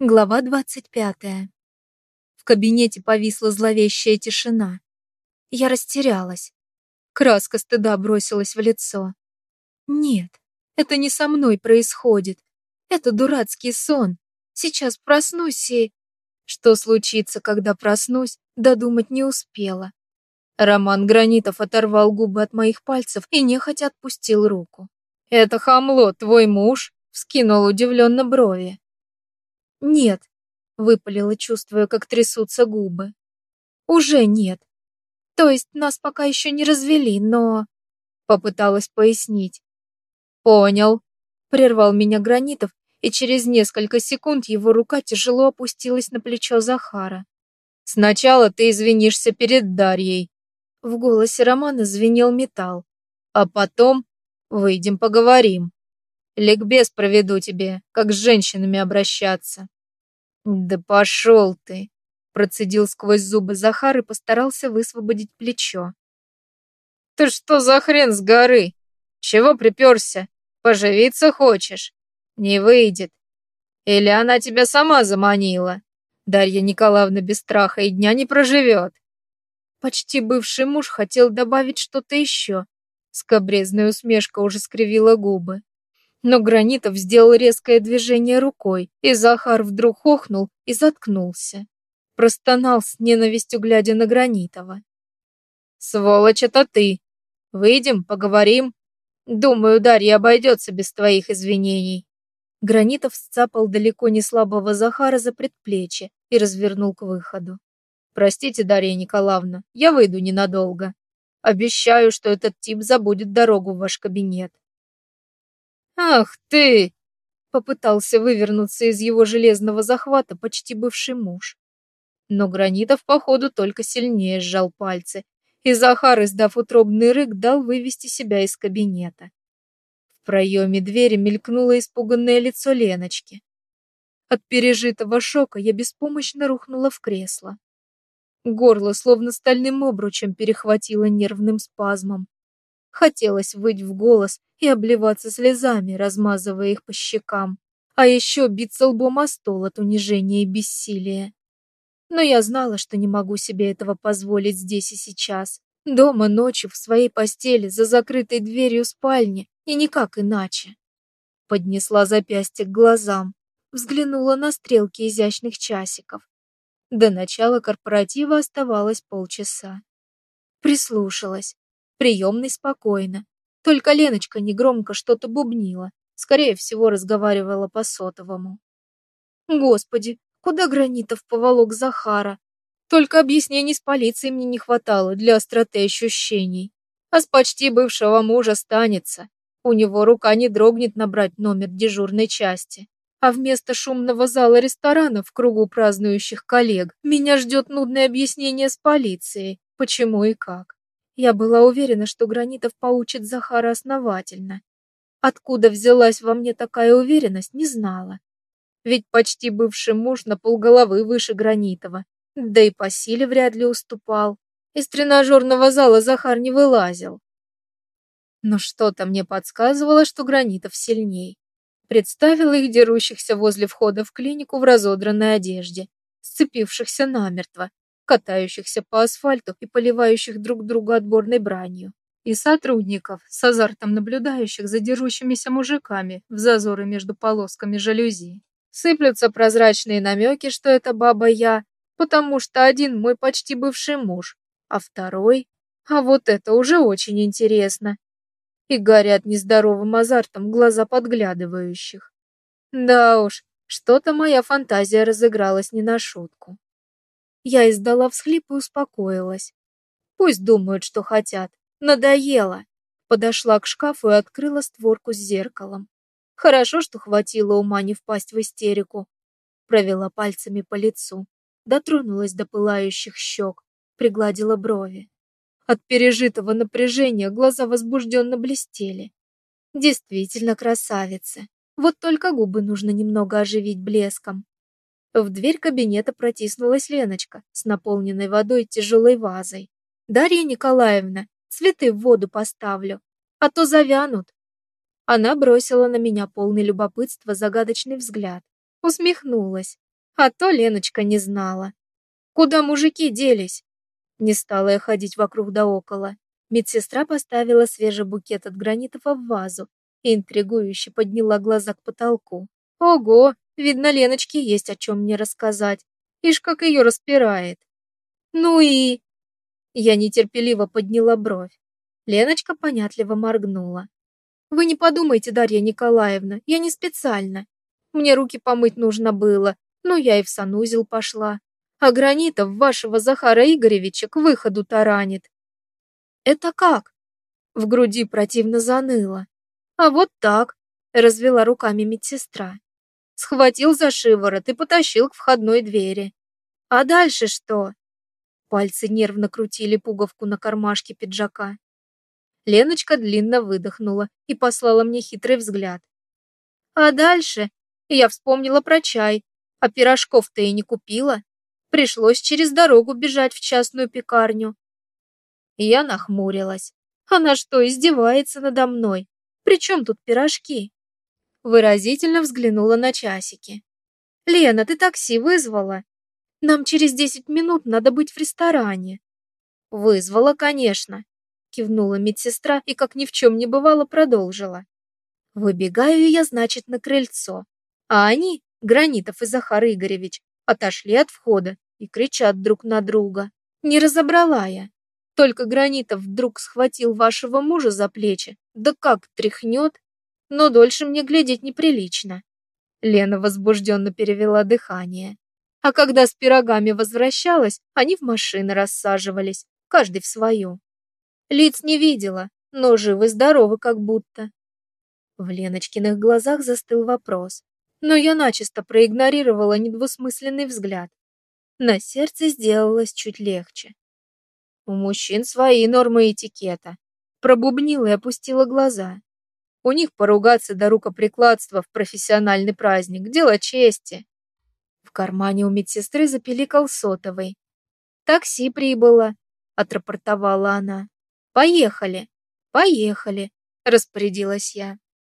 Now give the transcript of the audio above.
Глава двадцать пятая. В кабинете повисла зловещая тишина. Я растерялась. Краска стыда бросилась в лицо. Нет, это не со мной происходит. Это дурацкий сон. Сейчас проснусь и... Что случится, когда проснусь, додумать не успела. Роман Гранитов оторвал губы от моих пальцев и нехотя отпустил руку. «Это хамло, твой муж?» — вскинул удивленно брови. «Нет», — выпалила, чувствуя, как трясутся губы. «Уже нет. То есть нас пока еще не развели, но...» Попыталась пояснить. «Понял», — прервал меня Гранитов, и через несколько секунд его рука тяжело опустилась на плечо Захара. «Сначала ты извинишься перед Дарьей». В голосе Романа звенел металл. «А потом выйдем поговорим». Ликбез проведу тебе, как с женщинами обращаться». «Да пошел ты!» Процедил сквозь зубы Захар и постарался высвободить плечо. «Ты что за хрен с горы? Чего приперся? Поживиться хочешь? Не выйдет. Или она тебя сама заманила? Дарья Николаевна без страха и дня не проживет». Почти бывший муж хотел добавить что-то еще. Скобрезная усмешка уже скривила губы. Но Гранитов сделал резкое движение рукой, и Захар вдруг охнул и заткнулся. Простонал с ненавистью, глядя на Гранитова. «Сволочь, это ты! Выйдем, поговорим. Думаю, Дарья обойдется без твоих извинений». Гранитов сцапал далеко не слабого Захара за предплечье и развернул к выходу. «Простите, Дарья Николаевна, я выйду ненадолго. Обещаю, что этот тип забудет дорогу в ваш кабинет. «Ах ты!» Попытался вывернуться из его железного захвата почти бывший муж. Но Гранитов, походу, только сильнее сжал пальцы, и Захар, издав утробный рык, дал вывести себя из кабинета. В проеме двери мелькнуло испуганное лицо Леночки. От пережитого шока я беспомощно рухнула в кресло. Горло словно стальным обручем перехватило нервным спазмом. Хотелось выть в голос и обливаться слезами, размазывая их по щекам, а еще биться лбом о стол от унижения и бессилия. Но я знала, что не могу себе этого позволить здесь и сейчас. Дома ночью в своей постели за закрытой дверью спальни и никак иначе. Поднесла запястье к глазам, взглянула на стрелки изящных часиков. До начала корпоратива оставалось полчаса. Прислушалась приемной спокойно. Только Леночка негромко что-то бубнила, скорее всего, разговаривала по сотовому. Господи, куда Гранитов поволок Захара? Только объяснений с полицией мне не хватало для остроты ощущений. А с почти бывшего мужа станется. У него рука не дрогнет набрать номер дежурной части. А вместо шумного зала ресторана в кругу празднующих коллег меня ждет нудное объяснение с полицией, почему и как. Я была уверена, что Гранитов поучит Захара основательно. Откуда взялась во мне такая уверенность, не знала. Ведь почти бывший муж на полголовы выше Гранитова, да и по силе вряд ли уступал. Из тренажерного зала Захар не вылазил. Но что-то мне подсказывало, что Гранитов сильней. Представила их дерущихся возле входа в клинику в разодранной одежде, сцепившихся намертво, катающихся по асфальту и поливающих друг друга отборной бранью, и сотрудников, с азартом наблюдающих за дерущимися мужиками в зазоры между полосками жалюзи. Сыплются прозрачные намеки, что это баба я, потому что один мой почти бывший муж, а второй... А вот это уже очень интересно. И горят нездоровым азартом глаза подглядывающих. Да уж, что-то моя фантазия разыгралась не на шутку. Я издала всхлип и успокоилась. Пусть думают, что хотят. Надоело. Подошла к шкафу и открыла створку с зеркалом. Хорошо, что хватило ума не впасть в истерику. Провела пальцами по лицу, дотронулась до пылающих щек, пригладила брови. От пережитого напряжения глаза возбужденно блестели. Действительно красавица. Вот только губы нужно немного оживить блеском. В дверь кабинета протиснулась Леночка с наполненной водой тяжелой вазой. «Дарья Николаевна, цветы в воду поставлю, а то завянут». Она бросила на меня полный любопытства загадочный взгляд, усмехнулась, А то Леночка не знала. Куда мужики делись? Не стала я ходить вокруг да около. Медсестра поставила свежий букет от гранитов в вазу и интригующе подняла глаза к потолку. Ого, видно, Леночке есть о чем мне рассказать. Ишь, как ее распирает. Ну и... Я нетерпеливо подняла бровь. Леночка понятливо моргнула. Вы не подумайте, Дарья Николаевна, я не специально. Мне руки помыть нужно было, но я и в санузел пошла. А Гранитов вашего Захара Игоревича к выходу таранит. Это как? В груди противно заныло. А вот так, развела руками медсестра. Схватил за шиворот и потащил к входной двери. А дальше что? Пальцы нервно крутили пуговку на кармашке пиджака. Леночка длинно выдохнула и послала мне хитрый взгляд. А дальше я вспомнила про чай, а пирожков-то и не купила. Пришлось через дорогу бежать в частную пекарню. Я нахмурилась. Она что, издевается надо мной? Причем тут пирожки? Выразительно взглянула на часики. «Лена, ты такси вызвала? Нам через десять минут надо быть в ресторане». «Вызвала, конечно», — кивнула медсестра и, как ни в чем не бывало, продолжила. Выбегаю я, значит, на крыльцо. А они, Гранитов и Захар Игоревич, отошли от входа и кричат друг на друга. Не разобрала я. Только Гранитов вдруг схватил вашего мужа за плечи, да как тряхнет, но дольше мне глядеть неприлично. Лена возбужденно перевела дыхание. А когда с пирогами возвращалась, они в машины рассаживались, каждый в свою. Лиц не видела, но живы-здоровы как будто. В Леночкиных глазах застыл вопрос, но я начисто проигнорировала недвусмысленный взгляд. На сердце сделалось чуть легче. У мужчин свои нормы этикета. Пробубнила и опустила глаза. У них поругаться до рукоприкладства в профессиональный праздник – дело чести. В кармане у медсестры запеликал сотовый. «Такси прибыло», – отрапортовала она. «Поехали, поехали», – распорядилась я.